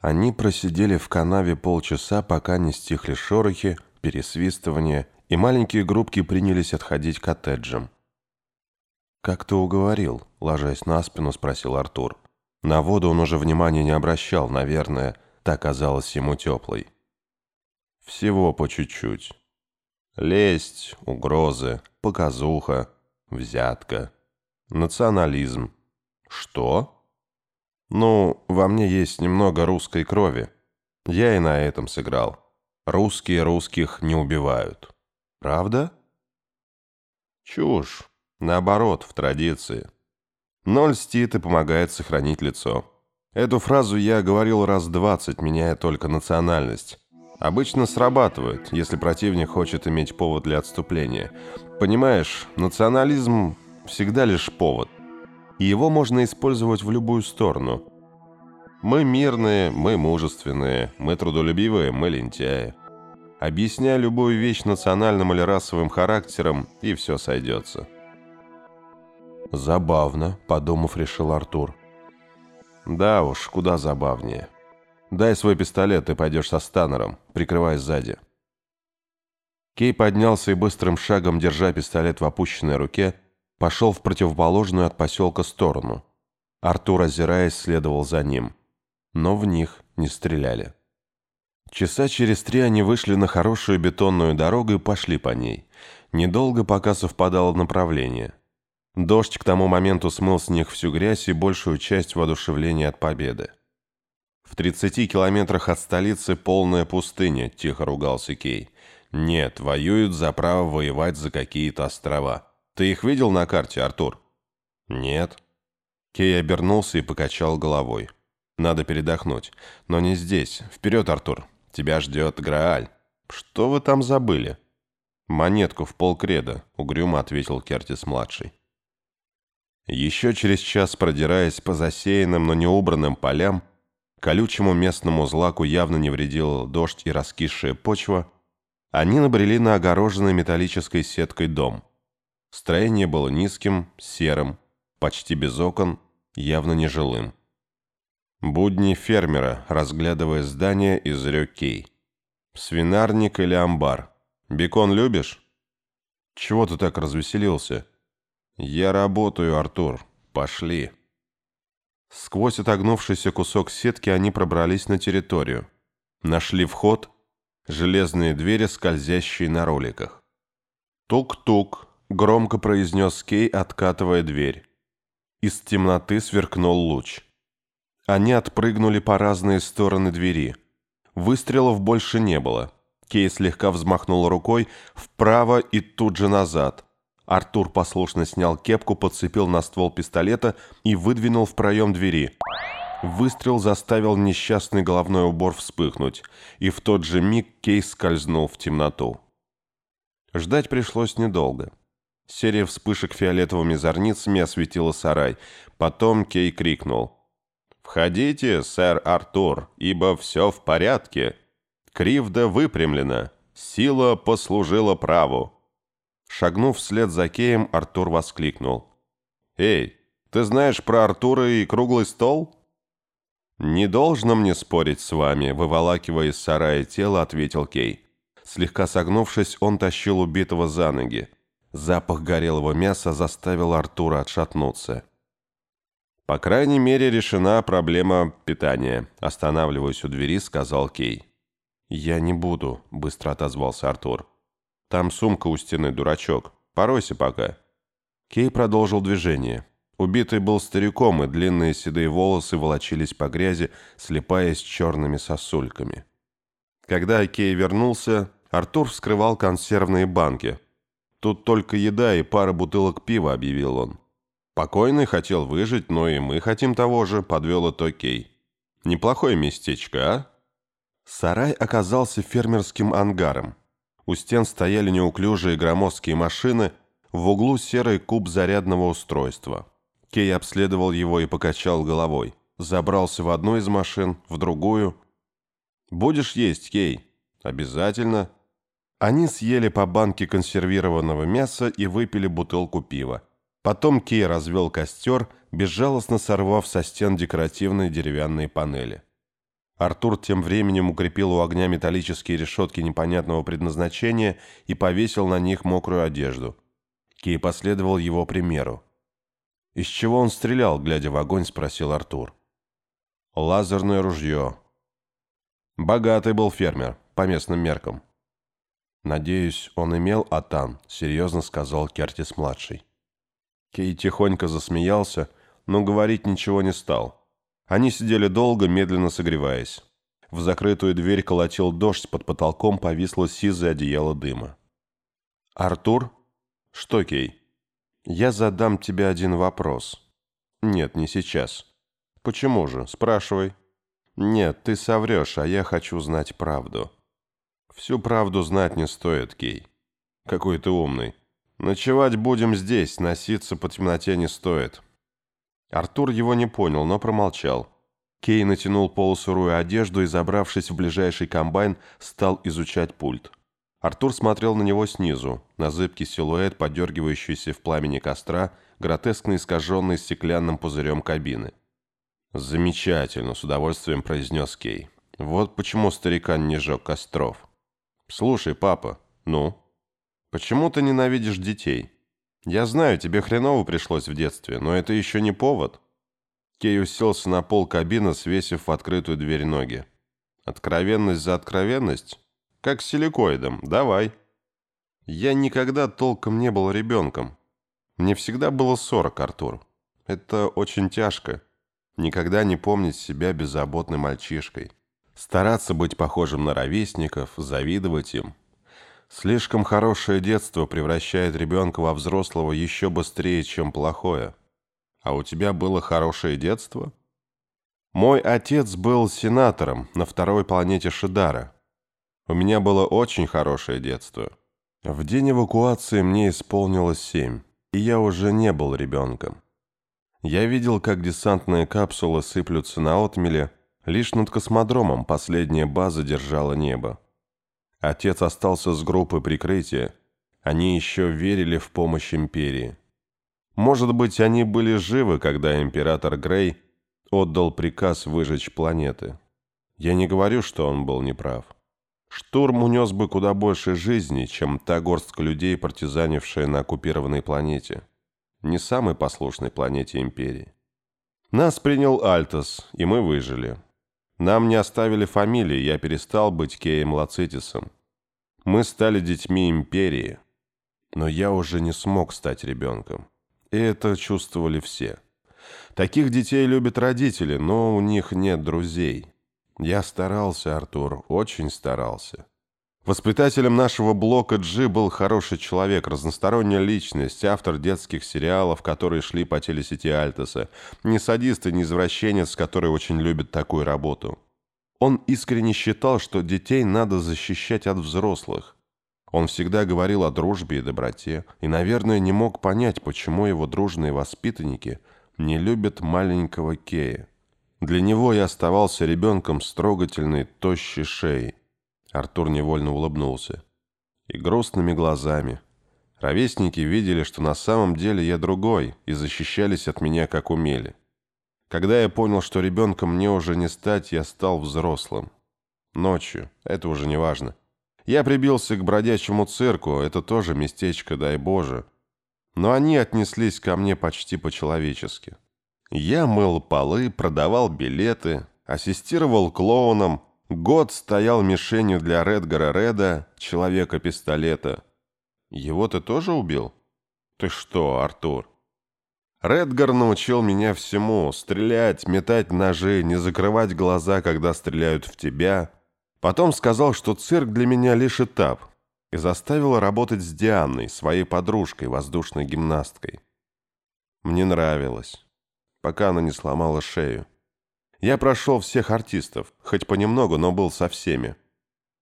Они просидели в канаве полчаса, пока не стихли шорохи, пересвистывания, и маленькие группки принялись отходить к коттеджам. «Как ты уговорил?» – ложась на спину, спросил Артур. На воду он уже внимания не обращал, наверное, так казалось ему теплой. «Всего по чуть-чуть. Лесть, угрозы, показуха, взятка, национализм. Что?» Ну, во мне есть немного русской крови. Я и на этом сыграл. Русские русских не убивают. Правда? Чушь. Наоборот, в традиции. Но льстит и помогает сохранить лицо. Эту фразу я говорил раз двадцать, меняя только национальность. Обычно срабатывает, если противник хочет иметь повод для отступления. Понимаешь, национализм всегда лишь повод и его можно использовать в любую сторону. Мы мирные, мы мужественные, мы трудолюбивые, мы лентяи. Объясняй любую вещь национальным или расовым характером, и все сойдется. «Забавно», — подумав, решил Артур. «Да уж, куда забавнее. Дай свой пистолет, ты пойдешь со Станнером, прикрывай сзади». Кей поднялся и быстрым шагом, держа пистолет в опущенной руке, пошел в противоположную от поселка сторону. Артур, озираясь, следовал за ним. Но в них не стреляли. Часа через три они вышли на хорошую бетонную дорогу и пошли по ней. Недолго, пока совпадало направление. Дождь к тому моменту смыл с них всю грязь и большую часть воодушевления от победы. «В 30 километрах от столицы полная пустыня», – тихо ругался Кей. «Нет, воюют за право воевать за какие-то острова. Ты их видел на карте, Артур? Нет. Кей обернулся и покачал головой. Надо передохнуть. Но не здесь. Вперед, Артур. Тебя ждет Грааль. Что вы там забыли? Монетку в полкреда, угрюмо ответил Кертис-младший. Еще через час, продираясь по засеянным, но не убранным полям, колючему местному злаку явно не вредил дождь и раскисшая почва, они набрели на огороженный металлической сеткой дом. Строение было низким, серым, почти без окон, явно нежилым. Будни фермера, разглядывая здание, изрек Кей. «Свинарник или амбар? Бекон любишь?» «Чего ты так развеселился?» «Я работаю, Артур. Пошли». Сквозь отогнувшийся кусок сетки они пробрались на территорию. Нашли вход, железные двери, скользящие на роликах. Тук-тук, Громко произнес Кей, откатывая дверь. Из темноты сверкнул луч. Они отпрыгнули по разные стороны двери. Выстрелов больше не было. Кей слегка взмахнул рукой вправо и тут же назад. Артур послушно снял кепку, подцепил на ствол пистолета и выдвинул в проем двери. Выстрел заставил несчастный головной убор вспыхнуть, и в тот же миг Кей скользнул в темноту. Ждать пришлось недолго. Серия вспышек фиолетовыми зорницами осветила сарай. Потом Кей крикнул. «Входите, сэр Артур, ибо все в порядке. Кривда выпрямлена. Сила послужила праву». Шагнув вслед за Кеем, Артур воскликнул. «Эй, ты знаешь про Артура и круглый стол?» «Не должно мне спорить с вами», — выволакивая из сарая тело, ответил Кей. Слегка согнувшись, он тащил убитого за ноги. Запах горелого мяса заставил Артура отшатнуться. «По крайней мере, решена проблема питания», – останавливаясь у двери, сказал Кей. «Я не буду», – быстро отозвался Артур. «Там сумка у стены, дурачок. Поройся пока». Кей продолжил движение. Убитый был стариком, и длинные седые волосы волочились по грязи, слепаясь черными сосульками. Когда Кей вернулся, Артур вскрывал консервные банки – Тут только еда и пара бутылок пива», — объявил он. «Покойный хотел выжить, но и мы хотим того же», — подвел это Кей. «Неплохое местечко, а?» Сарай оказался фермерским ангаром. У стен стояли неуклюжие громоздкие машины, в углу серый куб зарядного устройства. Кей обследовал его и покачал головой. Забрался в одну из машин, в другую. «Будешь есть, Кей?» «Обязательно», они съели по банке консервированного мяса и выпили бутылку пива. Потом Кей развел костер, безжалостно сорвав со стен декоративные деревянные панели. Артур тем временем укрепил у огня металлические решетки непонятного предназначения и повесил на них мокрую одежду. Кей последовал его примеру. «Из чего он стрелял, глядя в огонь?» – спросил Артур. «Лазерное ружье». Богатый был фермер, по местным меркам. «Надеюсь, он имел атан», — серьезно сказал Кертис-младший. Кей тихонько засмеялся, но говорить ничего не стал. Они сидели долго, медленно согреваясь. В закрытую дверь колотил дождь, под потолком повисло сизое одеяло дыма. «Артур?» «Что, Кей?» «Я задам тебе один вопрос». «Нет, не сейчас». «Почему же? Спрашивай». «Нет, ты соврешь, а я хочу знать правду». «Всю правду знать не стоит, Кей. Какой ты умный. Ночевать будем здесь, носиться по темноте не стоит». Артур его не понял, но промолчал. Кей натянул полусырую одежду и, забравшись в ближайший комбайн, стал изучать пульт. Артур смотрел на него снизу, на зыбкий силуэт, подергивающийся в пламени костра, гротескно искаженный стеклянным пузырем кабины. «Замечательно», — с удовольствием произнес Кей. «Вот почему старикан не жег костров». «Слушай, папа, ну?» «Почему ты ненавидишь детей?» «Я знаю, тебе хреново пришлось в детстве, но это еще не повод». Кей уселся на пол кабины, свесив в открытую дверь ноги. «Откровенность за откровенность? Как с силикоидом, давай». «Я никогда толком не был ребенком. Мне всегда было сорок, Артур. Это очень тяжко». Никогда не помнить себя беззаботным мальчишкой. Стараться быть похожим на ровесников, завидовать им. Слишком хорошее детство превращает ребенка во взрослого еще быстрее, чем плохое. А у тебя было хорошее детство? Мой отец был сенатором на второй планете Шидара. У меня было очень хорошее детство. В день эвакуации мне исполнилось семь, и я уже не был ребенком. Я видел, как десантные капсулы сыплются на отмеле, лишь над космодромом последняя база держала небо. Отец остался с группой прикрытия, они еще верили в помощь империи. Может быть, они были живы, когда император Грей отдал приказ выжечь планеты. Я не говорю, что он был неправ. Штурм унес бы куда больше жизней, чем та горстка людей, партизанившая на оккупированной планете не самой послушной планете Империи. Нас принял Альтос, и мы выжили. Нам не оставили фамилии, я перестал быть Кеем Лацитисом. Мы стали детьми Империи. Но я уже не смог стать ребенком. И это чувствовали все. Таких детей любят родители, но у них нет друзей. Я старался, Артур, очень старался. Воспитателем нашего блока G был хороший человек, разносторонняя личность, автор детских сериалов, которые шли по телесети Альтеса, не садист и не извращенец, который очень любит такую работу. Он искренне считал, что детей надо защищать от взрослых. Он всегда говорил о дружбе и доброте, и, наверное, не мог понять, почему его дружные воспитанники не любят маленького Кея. Для него я оставался ребенком с трогательной, тощей шеей. Артур невольно улыбнулся. И грустными глазами. Ровесники видели, что на самом деле я другой, и защищались от меня, как умели. Когда я понял, что ребенком мне уже не стать, я стал взрослым. Ночью, это уже не важно. Я прибился к бродячему цирку, это тоже местечко, дай Боже. Но они отнеслись ко мне почти по-человечески. Я мыл полы, продавал билеты, ассистировал клоунам, Год стоял мишенью для Редгара Реда, человека-пистолета. Его ты тоже убил? Ты что, Артур? Редгар научил меня всему. Стрелять, метать ножи, не закрывать глаза, когда стреляют в тебя. Потом сказал, что цирк для меня лишь этап. И заставил работать с Дианой, своей подружкой, воздушной гимнасткой. Мне нравилось, пока она не сломала шею. Я прошел всех артистов, хоть понемногу, но был со всеми.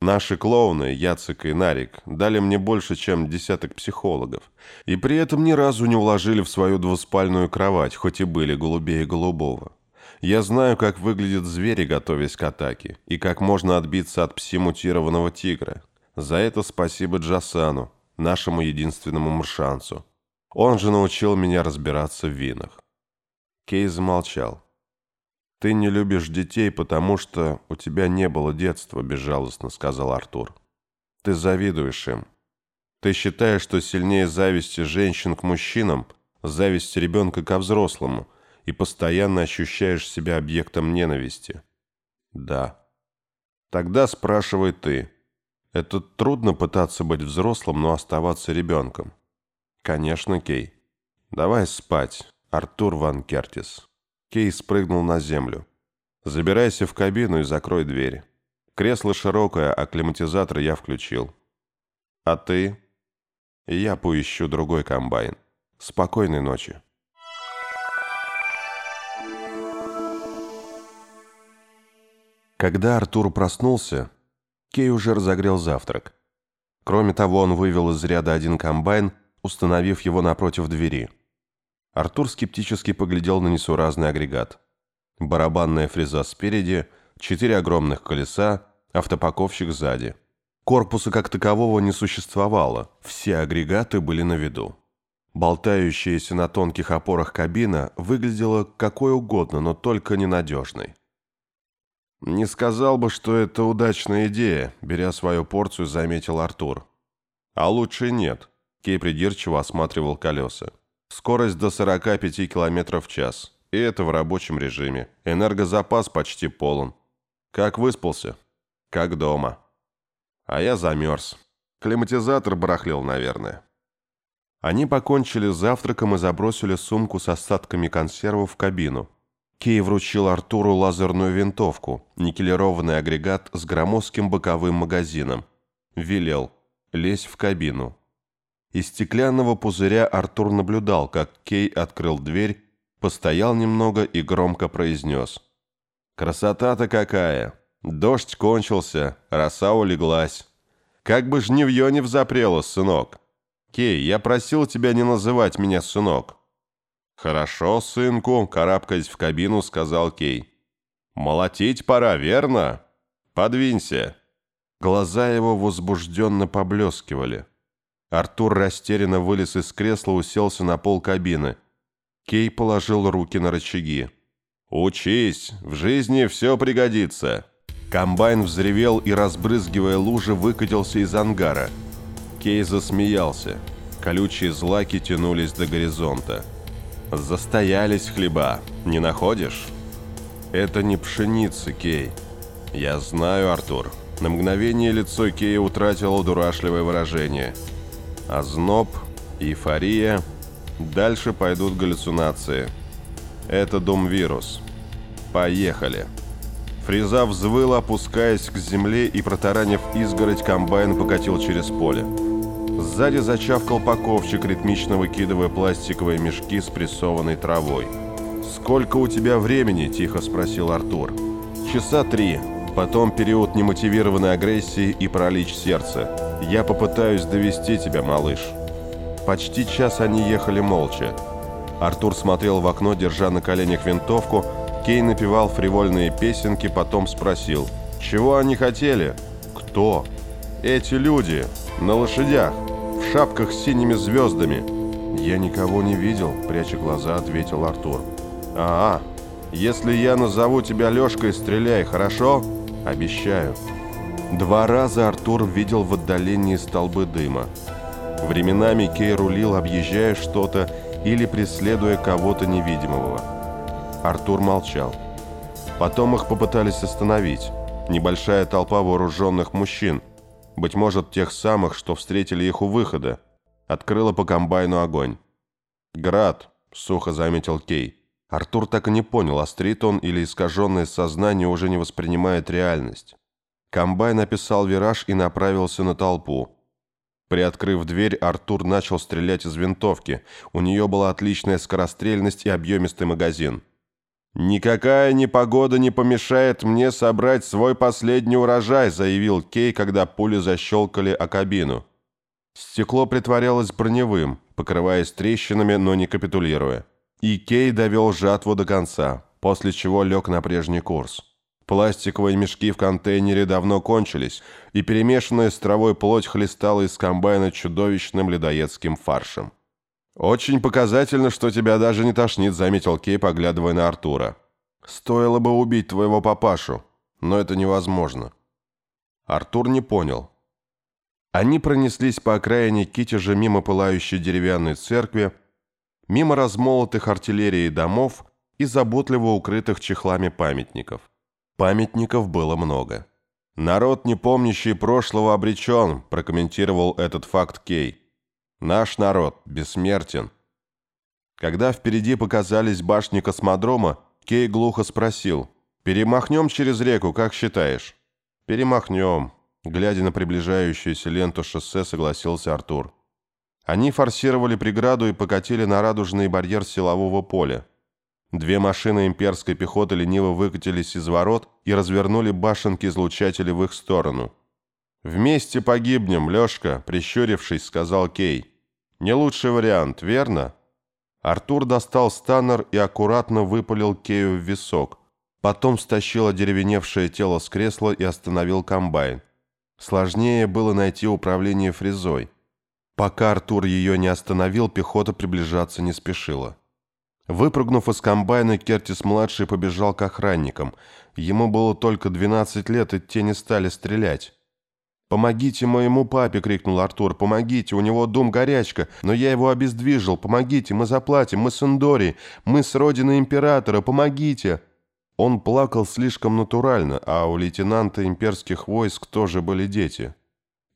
Наши клоуны, Яцек и Нарик, дали мне больше, чем десяток психологов. И при этом ни разу не уложили в свою двуспальную кровать, хоть и были голубее голубого. Я знаю, как выглядят звери, готовясь к атаке, и как можно отбиться от пси-мутированного тигра. За это спасибо Джасану, нашему единственному мршансу. Он же научил меня разбираться в винах. Кей замолчал. «Ты не любишь детей, потому что у тебя не было детства», – безжалостно сказал Артур. «Ты завидуешь им. Ты считаешь, что сильнее зависти женщин к мужчинам, зависть ребенка ко взрослому, и постоянно ощущаешь себя объектом ненависти». «Да». «Тогда спрашивай ты. Это трудно пытаться быть взрослым, но оставаться ребенком?» «Конечно, Кей. Давай спать, Артур Ван Кертис». Кей спрыгнул на землю. «Забирайся в кабину и закрой дверь. Кресло широкое, а климатизатор я включил. А ты?» «Я поищу другой комбайн. Спокойной ночи». Когда Артур проснулся, Кей уже разогрел завтрак. Кроме того, он вывел из ряда один комбайн, установив его напротив двери. Артур скептически поглядел на несуразный агрегат. Барабанная фреза спереди, четыре огромных колеса, автопаковщик сзади. Корпуса как такового не существовало, все агрегаты были на виду. Болтающаяся на тонких опорах кабина выглядела какой угодно, но только ненадежной. «Не сказал бы, что это удачная идея», — беря свою порцию, заметил Артур. «А лучше нет», — Кей придирчиво осматривал колеса. Скорость до 45 км в час. И это в рабочем режиме. Энергозапас почти полон. Как выспался? Как дома. А я замерз. Климатизатор барахлил, наверное. Они покончили с завтраком и забросили сумку с остатками консервов в кабину. Кей вручил Артуру лазерную винтовку, никелированный агрегат с громоздким боковым магазином. Велел «Лезь в кабину, из стеклянного пузыря Артур наблюдал, как Кей открыл дверь, постоял немного и громко произнес. «Красота-то какая! Дождь кончился, роса улеглась. Как бы жневье не взапрело, сынок. Кей, я просил тебя не называть меня сынок». «Хорошо, сынку», — карабкаясь в кабину, сказал Кей. «Молотить пора, верно? Подвинься». Глаза его возбужденно поблескивали. Артур растерянно вылез из кресла, уселся на пол кабины. Кей положил руки на рычаги. «Учись, в жизни все пригодится». Комбайн взревел и, разбрызгивая лужи, выкатился из ангара. Кей засмеялся. Колючие злаки тянулись до горизонта. «Застоялись хлеба, не находишь?» «Это не пшеница, Кей». «Я знаю, Артур». На мгновение лицо Кея утратило дурашливое выражение – озноб, эйфория. Дальше пойдут галлюцинации. Это дом-вирус. Поехали. Фреза взвыл, опускаясь к земле и, протаранив изгородь, комбайн покатил через поле. Сзади зачавкал паковщик, ритмично выкидывая пластиковые мешки с прессованной травой. «Сколько у тебя времени?» – тихо спросил Артур. «Часа три. Потом период немотивированной агрессии и пролич сердца. Я попытаюсь довести тебя, малыш». Почти час они ехали молча. Артур смотрел в окно, держа на коленях винтовку. Кей напевал фривольные песенки, потом спросил. «Чего они хотели?» «Кто?» «Эти люди. На лошадях. В шапках с синими звездами». «Я никого не видел», — пряча глаза, ответил Артур. «А, -а если я назову тебя Лешкой, стреляй, хорошо?» «Обещаю». Два раза Артур видел в отдалении столбы дыма. Временами Кей рулил, объезжая что-то или преследуя кого-то невидимого. Артур молчал. Потом их попытались остановить. Небольшая толпа вооруженных мужчин, быть может, тех самых, что встретили их у выхода, открыла по комбайну огонь. «Град», — сухо заметил Кей. Артур так и не понял, острит он или искаженное сознание уже не воспринимает реальность. Комбайн описал вираж и направился на толпу. Приоткрыв дверь, Артур начал стрелять из винтовки. У нее была отличная скорострельность и объемистый магазин. «Никакая непогода не помешает мне собрать свой последний урожай», заявил Кей, когда пули защелкали о кабину. Стекло притворялось броневым, покрываясь трещинами, но не капитулируя. И Кей довел жатву до конца, после чего лег на прежний курс. Пластиковые мешки в контейнере давно кончились, и перемешанная с травой плоть хлестала из комбайна чудовищным ледоедским фаршем. «Очень показательно, что тебя даже не тошнит», — заметил Кей, поглядывая на Артура. «Стоило бы убить твоего папашу, но это невозможно». Артур не понял. Они пронеслись по окраине Китежа мимо пылающей деревянной церкви, мимо размолотых артиллерией домов и заботливо укрытых чехлами памятников. Памятников было много. «Народ, не помнящий прошлого, обречен», – прокомментировал этот факт Кей. «Наш народ бессмертен». Когда впереди показались башни космодрома, Кей глухо спросил, «Перемахнем через реку, как считаешь?» «Перемахнем», – глядя на приближающуюся ленту шоссе, согласился Артур. Они форсировали преграду и покатили на радужный барьер силового поля. Две машины имперской пехоты лениво выкатились из ворот и развернули башенки-излучатели в их сторону. «Вместе погибнем, Лешка», — прищурившись, сказал Кей. «Не лучший вариант, верно?» Артур достал станнер и аккуратно выпалил Кею в висок. Потом стащил одеревеневшее тело с кресла и остановил комбайн. Сложнее было найти управление фрезой. Пока Артур ее не остановил, пехота приближаться не спешила. Выпрыгнув из комбайна, Кертис-младший побежал к охранникам. Ему было только 12 лет, и те не стали стрелять. «Помогите моему папе!» — крикнул Артур. «Помогите! У него дум горячка, но я его обездвижил! Помогите! Мы заплатим! Мы с Эндори! Мы с родины императора! Помогите!» Он плакал слишком натурально, а у лейтенанта имперских войск тоже были дети.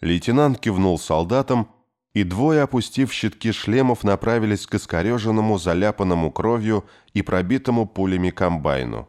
Лейтенант кивнул солдатам, и двое, опустив щитки шлемов, направились к искореженному, заляпанному кровью и пробитому пулями комбайну.